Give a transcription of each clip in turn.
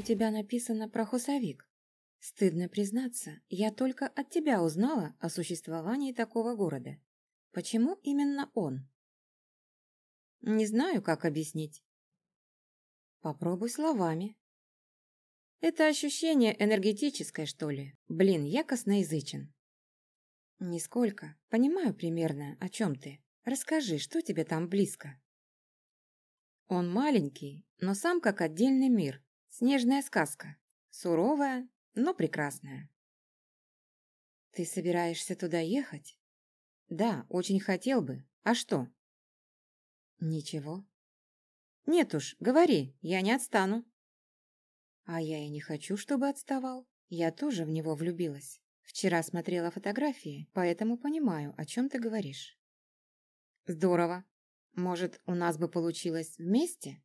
у тебя написано про хусовик. Стыдно признаться, я только от тебя узнала о существовании такого города. Почему именно он? Не знаю, как объяснить. Попробуй словами. Это ощущение энергетическое, что ли? Блин, я косноязычен. Нисколько. Понимаю примерно, о чем ты. Расскажи, что тебе там близко? Он маленький, но сам как отдельный мир. Снежная сказка. Суровая, но прекрасная. Ты собираешься туда ехать? Да, очень хотел бы. А что? Ничего. Нет уж, говори, я не отстану. А я и не хочу, чтобы отставал. Я тоже в него влюбилась. Вчера смотрела фотографии, поэтому понимаю, о чем ты говоришь. Здорово. Может, у нас бы получилось вместе?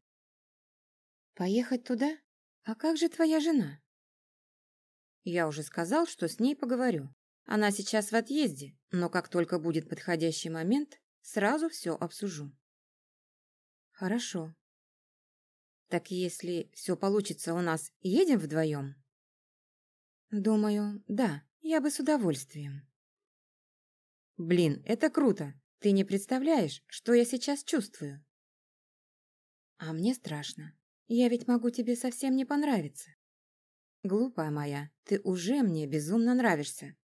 Поехать туда? А как же твоя жена? Я уже сказал, что с ней поговорю. Она сейчас в отъезде, но как только будет подходящий момент, сразу все обсужу. Хорошо. Так если все получится у нас, едем вдвоем? Думаю, да, я бы с удовольствием. Блин, это круто. Ты не представляешь, что я сейчас чувствую. А мне страшно. Я ведь могу тебе совсем не понравиться. Глупая моя, ты уже мне безумно нравишься.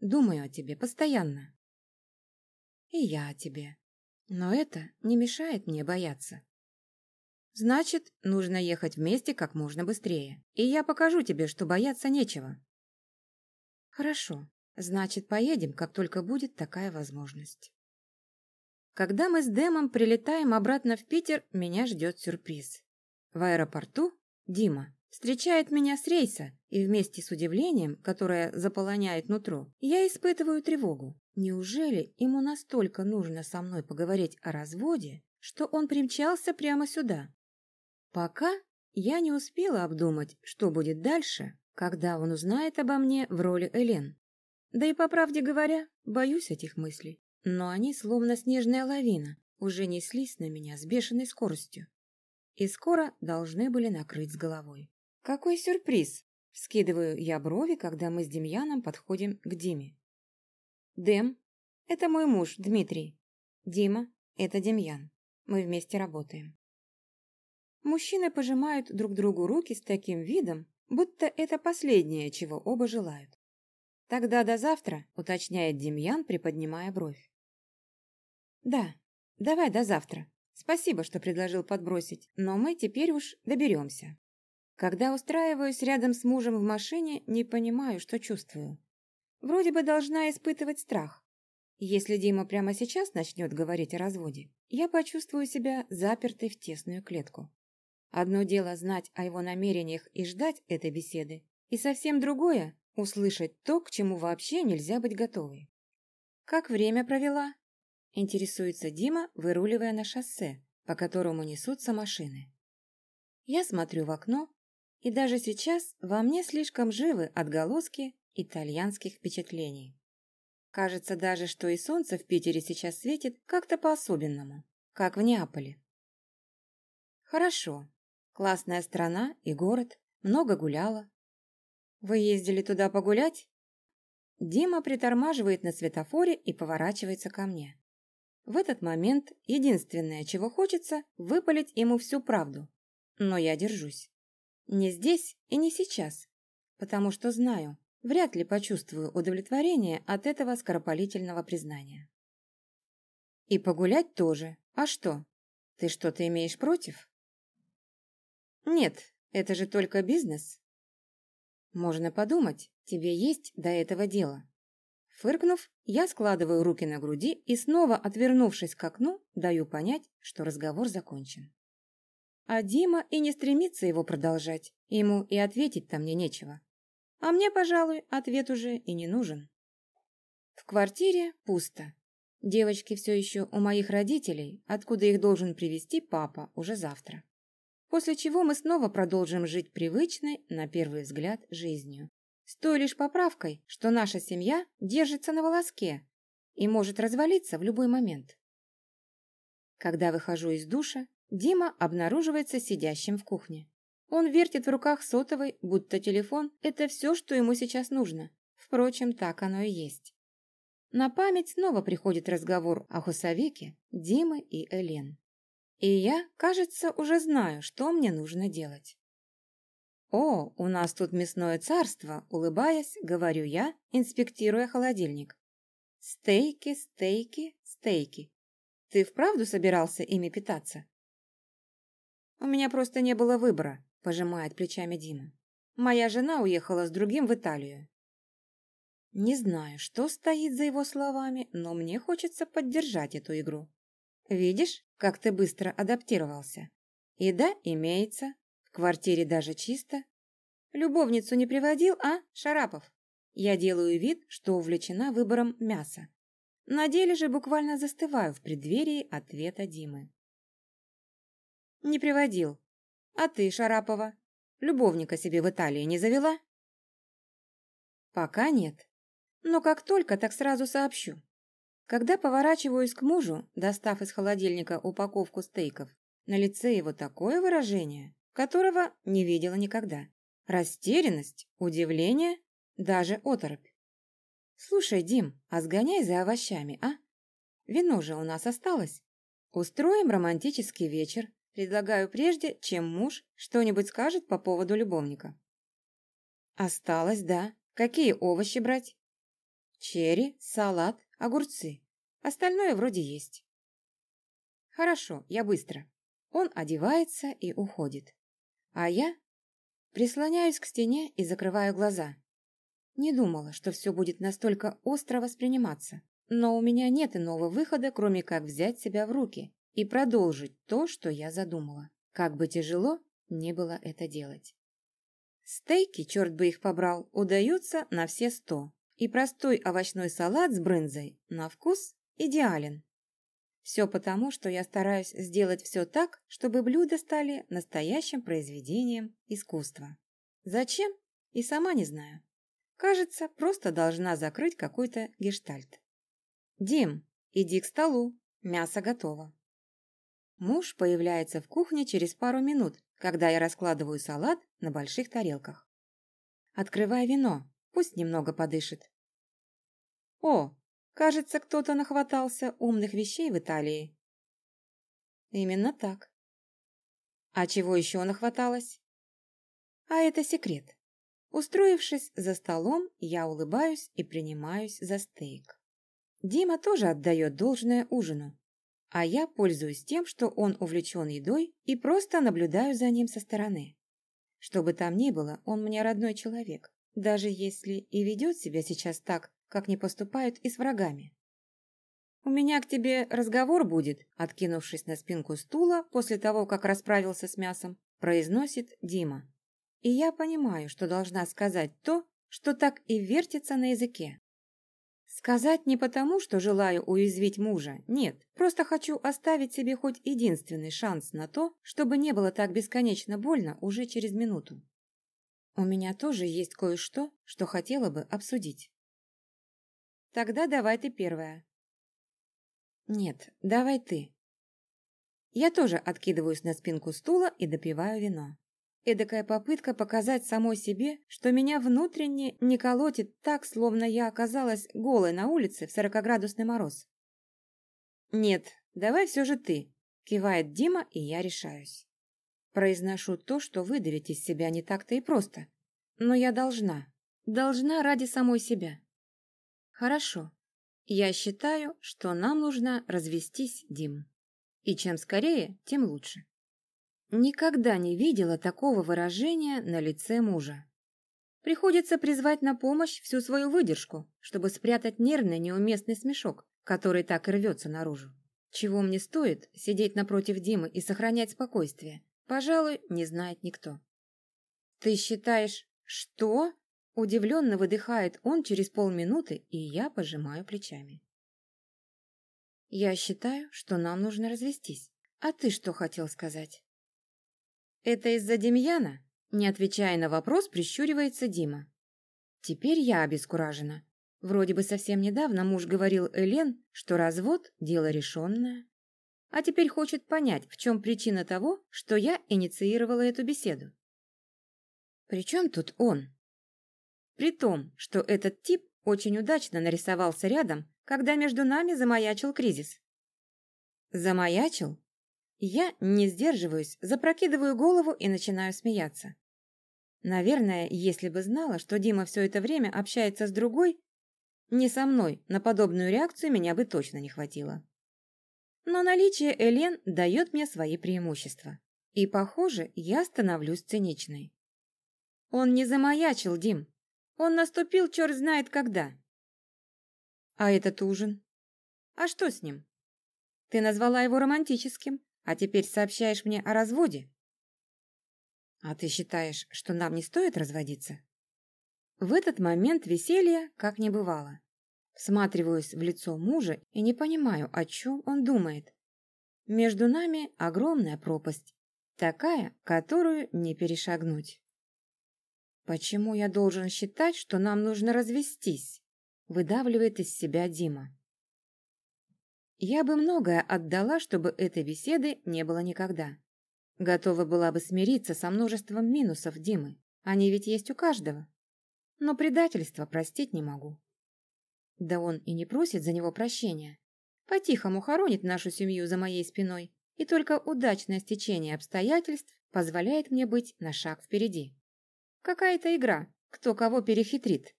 Думаю о тебе постоянно. И я о тебе. Но это не мешает мне бояться. Значит, нужно ехать вместе как можно быстрее. И я покажу тебе, что бояться нечего. Хорошо. Значит, поедем, как только будет такая возможность. Когда мы с Дэмом прилетаем обратно в Питер, меня ждет сюрприз. В аэропорту Дима встречает меня с рейса, и вместе с удивлением, которое заполоняет нутро, я испытываю тревогу. Неужели ему настолько нужно со мной поговорить о разводе, что он примчался прямо сюда? Пока я не успела обдумать, что будет дальше, когда он узнает обо мне в роли Элен. Да и по правде говоря, боюсь этих мыслей. Но они, словно снежная лавина, уже неслись на меня с бешеной скоростью. И скоро должны были накрыть с головой. «Какой сюрприз!» – вскидываю я брови, когда мы с Демьяном подходим к Диме. «Дэм – это мой муж, Дмитрий. Дима – это Демьян. Мы вместе работаем». Мужчины пожимают друг другу руки с таким видом, будто это последнее, чего оба желают. «Тогда до завтра», – уточняет Демьян, приподнимая бровь. «Да, давай до завтра. Спасибо, что предложил подбросить, но мы теперь уж доберемся». Когда устраиваюсь рядом с мужем в машине, не понимаю, что чувствую. Вроде бы должна испытывать страх. Если Дима прямо сейчас начнет говорить о разводе, я почувствую себя запертой в тесную клетку. Одно дело знать о его намерениях и ждать этой беседы, и совсем другое – услышать то, к чему вообще нельзя быть готовой. «Как время провела?» – интересуется Дима, выруливая на шоссе, по которому несутся машины. Я смотрю в окно и даже сейчас во мне слишком живы отголоски итальянских впечатлений. Кажется даже, что и солнце в Питере сейчас светит как-то по-особенному, как в Неаполе. Хорошо. Классная страна и город, много гуляла. Вы ездили туда погулять? Дима притормаживает на светофоре и поворачивается ко мне. В этот момент единственное, чего хочется, выпалить ему всю правду. Но я держусь. Не здесь и не сейчас, потому что знаю, вряд ли почувствую удовлетворение от этого скоропалительного признания. И погулять тоже. А что? Ты что-то имеешь против? Нет, это же только бизнес. Можно подумать, тебе есть до этого дело. Фыркнув, я складываю руки на груди и снова, отвернувшись к окну, даю понять, что разговор закончен. А Дима и не стремится его продолжать, ему и ответить-то мне нечего. А мне, пожалуй, ответ уже и не нужен. В квартире пусто. Девочки все еще у моих родителей, откуда их должен привести папа уже завтра. После чего мы снова продолжим жить привычной, на первый взгляд, жизнью. С той лишь поправкой, что наша семья держится на волоске и может развалиться в любой момент. Когда выхожу из душа, Дима обнаруживается сидящим в кухне. Он вертит в руках сотовый, будто телефон – это все, что ему сейчас нужно. Впрочем, так оно и есть. На память снова приходит разговор о Хусовике, Димы и Элен. И я, кажется, уже знаю, что мне нужно делать. «О, у нас тут мясное царство», — улыбаясь, говорю я, инспектируя холодильник. «Стейки, стейки, стейки. Ты вправду собирался ими питаться?» «У меня просто не было выбора», — пожимает плечами Дима. «Моя жена уехала с другим в Италию». Не знаю, что стоит за его словами, но мне хочется поддержать эту игру. Видишь, как ты быстро адаптировался? Еда имеется, квартире даже чисто. Любовницу не приводил, а, Шарапов? Я делаю вид, что увлечена выбором мяса. На деле же буквально застываю в преддверии ответа Димы. Не приводил. А ты, Шарапова, любовника себе в Италии не завела? Пока нет. Но как только, так сразу сообщу. Когда поворачиваюсь к мужу, достав из холодильника упаковку стейков, на лице его такое выражение, которого не видела никогда. Растерянность, удивление, даже оторопь. «Слушай, Дим, а сгоняй за овощами, а? Вино же у нас осталось. Устроим романтический вечер. Предлагаю прежде, чем муж что-нибудь скажет по поводу любовника». «Осталось, да. Какие овощи брать?» «Черри, салат, огурцы. Остальное вроде есть». «Хорошо, я быстро». Он одевается и уходит. А я прислоняюсь к стене и закрываю глаза. Не думала, что все будет настолько остро восприниматься, но у меня нет иного выхода, кроме как взять себя в руки и продолжить то, что я задумала. Как бы тяжело не было это делать. Стейки, черт бы их побрал, удаются на все сто, и простой овощной салат с брынзой на вкус идеален. Все потому, что я стараюсь сделать все так, чтобы блюда стали настоящим произведением искусства. Зачем? И сама не знаю. Кажется, просто должна закрыть какой-то гештальт. «Дим, иди к столу, мясо готово». Муж появляется в кухне через пару минут, когда я раскладываю салат на больших тарелках. Открывай вино, пусть немного подышит. «О, Кажется, кто-то нахватался умных вещей в Италии. Именно так. А чего еще нахваталось? А это секрет. Устроившись за столом, я улыбаюсь и принимаюсь за стейк. Дима тоже отдает должное ужину, а я пользуюсь тем, что он увлечен едой и просто наблюдаю за ним со стороны. Что бы там ни было, он мне родной человек, даже если и ведет себя сейчас так, как не поступают и с врагами. «У меня к тебе разговор будет», откинувшись на спинку стула после того, как расправился с мясом, произносит Дима. И я понимаю, что должна сказать то, что так и вертится на языке. Сказать не потому, что желаю уязвить мужа, нет, просто хочу оставить себе хоть единственный шанс на то, чтобы не было так бесконечно больно уже через минуту. У меня тоже есть кое-что, что хотела бы обсудить. Тогда давай ты первая. Нет, давай ты. Я тоже откидываюсь на спинку стула и допиваю вино. Эдакая попытка показать самой себе, что меня внутренне не колотит так, словно я оказалась голой на улице в сорокоградусный мороз. «Нет, давай все же ты», — кивает Дима, и я решаюсь. Произношу то, что выдавить из себя не так-то и просто. Но я должна. Должна ради самой себя. Хорошо. Я считаю, что нам нужно развестись, Дим. И чем скорее, тем лучше. Никогда не видела такого выражения на лице мужа. Приходится призвать на помощь всю свою выдержку, чтобы спрятать нервный неуместный смешок, который так и рвется наружу. Чего мне стоит сидеть напротив Димы и сохранять спокойствие, пожалуй, не знает никто. «Ты считаешь, что?» Удивленно выдыхает он через полминуты, и я пожимаю плечами. Я считаю, что нам нужно развестись. А ты что хотел сказать? Это из-за Демьяна? Не отвечая на вопрос, прищуривается Дима. Теперь я обескуражена. Вроде бы совсем недавно муж говорил Элен, что развод – дело решенное. А теперь хочет понять, в чем причина того, что я инициировала эту беседу. При чем тут он? При том, что этот тип очень удачно нарисовался рядом, когда между нами замаячил кризис. Замаячил? Я не сдерживаюсь, запрокидываю голову и начинаю смеяться. Наверное, если бы знала, что Дима все это время общается с другой, не со мной, на подобную реакцию меня бы точно не хватило. Но наличие Элен дает мне свои преимущества. И, похоже, я становлюсь циничной. Он не замаячил, Дим. Он наступил черт знает когда. А этот ужин? А что с ним? Ты назвала его романтическим, а теперь сообщаешь мне о разводе. А ты считаешь, что нам не стоит разводиться? В этот момент веселья как не бывало. Всматриваюсь в лицо мужа и не понимаю, о чем он думает. Между нами огромная пропасть, такая, которую не перешагнуть. «Почему я должен считать, что нам нужно развестись?» выдавливает из себя Дима. Я бы многое отдала, чтобы этой беседы не было никогда. Готова была бы смириться со множеством минусов Димы. Они ведь есть у каждого. Но предательство простить не могу. Да он и не просит за него прощения. По-тихому хоронит нашу семью за моей спиной, и только удачное стечение обстоятельств позволяет мне быть на шаг впереди. Какая-то игра, кто кого перехитрит.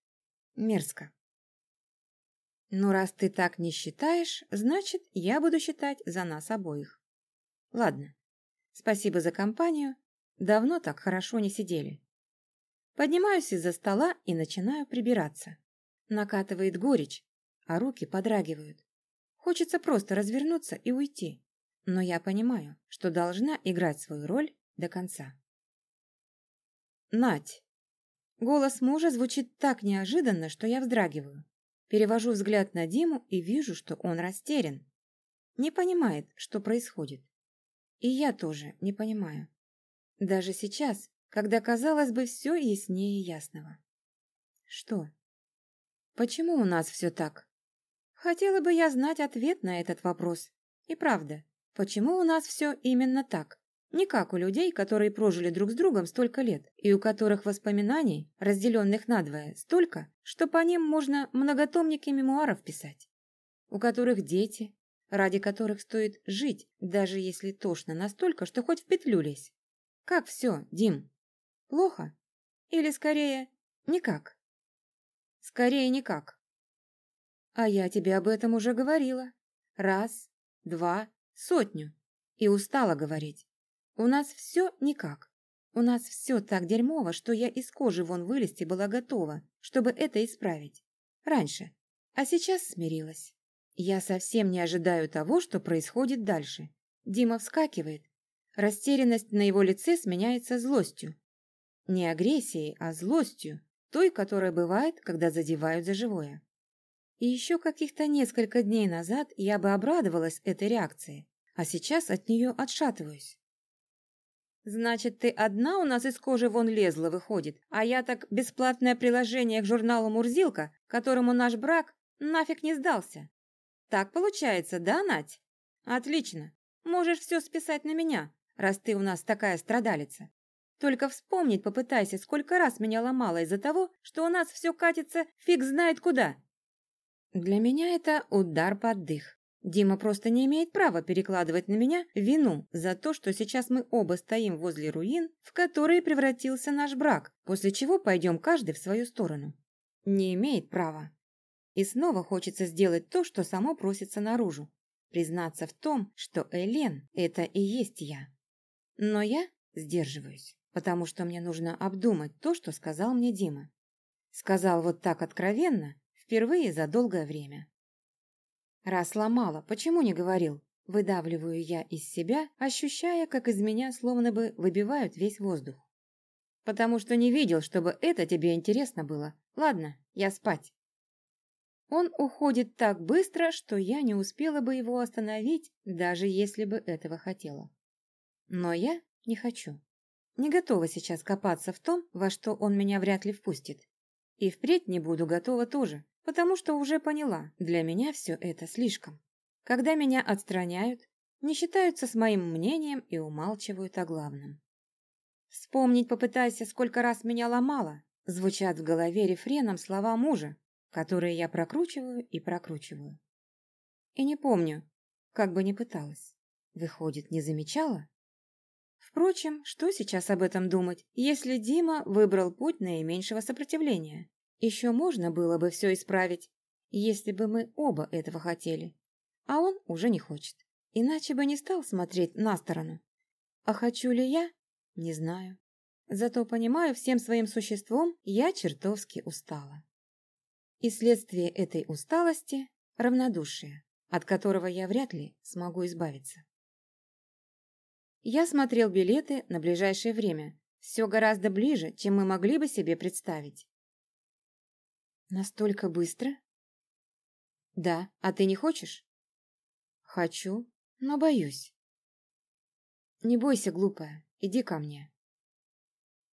Мерзко. Но раз ты так не считаешь, значит, я буду считать за нас обоих. Ладно. Спасибо за компанию. Давно так хорошо не сидели. Поднимаюсь из-за стола и начинаю прибираться. Накатывает горечь, а руки подрагивают. Хочется просто развернуться и уйти. Но я понимаю, что должна играть свою роль до конца. Нать. Голос мужа звучит так неожиданно, что я вздрагиваю. Перевожу взгляд на Диму и вижу, что он растерян. Не понимает, что происходит. И я тоже не понимаю. Даже сейчас, когда, казалось бы, все яснее ясного. Что? Почему у нас все так? Хотела бы я знать ответ на этот вопрос. И правда, почему у нас все именно так? Не как у людей, которые прожили друг с другом столько лет, и у которых воспоминаний, разделенных надвое, столько, что по ним можно многотомники мемуаров писать. У которых дети, ради которых стоит жить, даже если тошно настолько, что хоть в петлю лезь. Как все, Дим? Плохо? Или скорее, никак? Скорее, никак. А я тебе об этом уже говорила. Раз, два, сотню. И устала говорить. У нас все никак. У нас все так дерьмово, что я из кожи вон вылезти была готова, чтобы это исправить. Раньше. А сейчас смирилась. Я совсем не ожидаю того, что происходит дальше. Дима вскакивает. Растерянность на его лице сменяется злостью. Не агрессией, а злостью, той, которая бывает, когда задевают за живое. И еще каких-то несколько дней назад я бы обрадовалась этой реакции, а сейчас от нее отшатываюсь. «Значит, ты одна у нас из кожи вон лезла, выходит, а я так бесплатное приложение к журналу «Мурзилка», которому наш брак нафиг не сдался. Так получается, да, Нать? Отлично. Можешь все списать на меня, раз ты у нас такая страдалица. Только вспомнить попытайся, сколько раз меня ломало из-за того, что у нас все катится фиг знает куда. Для меня это удар под дых. Дима просто не имеет права перекладывать на меня вину за то, что сейчас мы оба стоим возле руин, в которые превратился наш брак, после чего пойдем каждый в свою сторону. Не имеет права. И снова хочется сделать то, что само просится наружу. Признаться в том, что Элен – это и есть я. Но я сдерживаюсь, потому что мне нужно обдумать то, что сказал мне Дима. Сказал вот так откровенно, впервые за долгое время. Раз ломала, почему не говорил? Выдавливаю я из себя, ощущая, как из меня словно бы выбивают весь воздух. Потому что не видел, чтобы это тебе интересно было. Ладно, я спать. Он уходит так быстро, что я не успела бы его остановить, даже если бы этого хотела. Но я не хочу. Не готова сейчас копаться в том, во что он меня вряд ли впустит. И впредь не буду готова тоже потому что уже поняла, для меня все это слишком. Когда меня отстраняют, не считаются с моим мнением и умалчивают о главном. Вспомнить попытайся, сколько раз меня ломало. Звучат в голове рефреном слова мужа, которые я прокручиваю и прокручиваю. И не помню, как бы ни пыталась. Выходит, не замечала? Впрочем, что сейчас об этом думать, если Дима выбрал путь наименьшего сопротивления? Еще можно было бы все исправить, если бы мы оба этого хотели. А он уже не хочет. Иначе бы не стал смотреть на сторону. А хочу ли я? Не знаю. Зато понимаю всем своим существом, я чертовски устала. И следствие этой усталости – равнодушие, от которого я вряд ли смогу избавиться. Я смотрел билеты на ближайшее время. Все гораздо ближе, чем мы могли бы себе представить. Настолько быстро? Да, а ты не хочешь? Хочу, но боюсь. Не бойся, глупая, иди ко мне.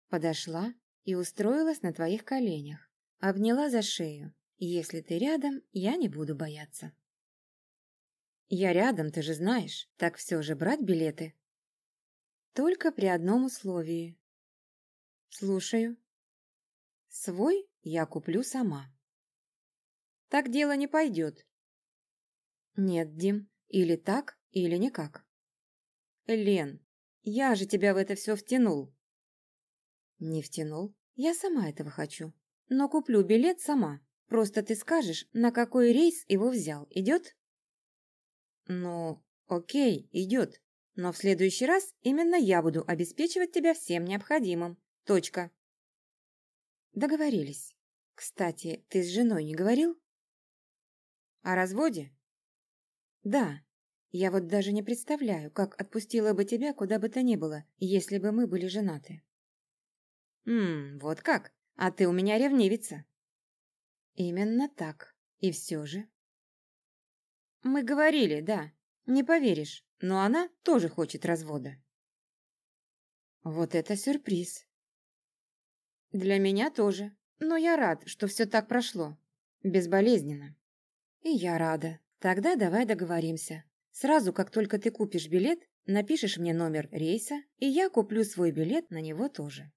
Подошла и устроилась на твоих коленях, обняла за шею. Если ты рядом, я не буду бояться. Я рядом, ты же знаешь, так все же брать билеты. Только при одном условии. Слушаю. Свой я куплю сама. Так дело не пойдет. Нет, Дим, или так, или никак. Лен, я же тебя в это все втянул. Не втянул. Я сама этого хочу. Но куплю билет сама. Просто ты скажешь, на какой рейс его взял. Идет? Ну, окей, идет. Но в следующий раз именно я буду обеспечивать тебя всем необходимым. Точка. Договорились. Кстати, ты с женой не говорил? О разводе? Да. Я вот даже не представляю, как отпустила бы тебя куда бы то ни было, если бы мы были женаты. Ммм, вот как? А ты у меня ревнивица. Именно так. И все же. Мы говорили, да. Не поверишь, но она тоже хочет развода. Вот это сюрприз. Для меня тоже, но я рад, что все так прошло. Безболезненно. И я рада. Тогда давай договоримся. Сразу, как только ты купишь билет, напишешь мне номер рейса, и я куплю свой билет на него тоже.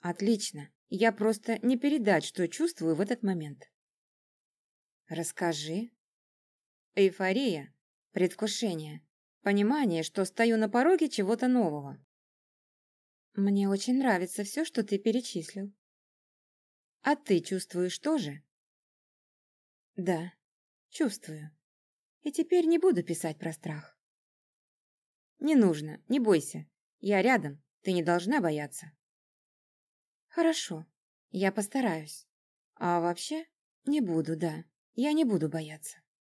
Отлично. Я просто не передать, что чувствую в этот момент. Расскажи. Эйфория Предвкушение. Понимание, что стою на пороге чего-то нового. Мне очень нравится все, что ты перечислил. А ты чувствуешь тоже? Да, чувствую. И теперь не буду писать про страх. Не нужно, не бойся. Я рядом, ты не должна бояться. Хорошо, я постараюсь. А вообще, не буду, да, я не буду бояться.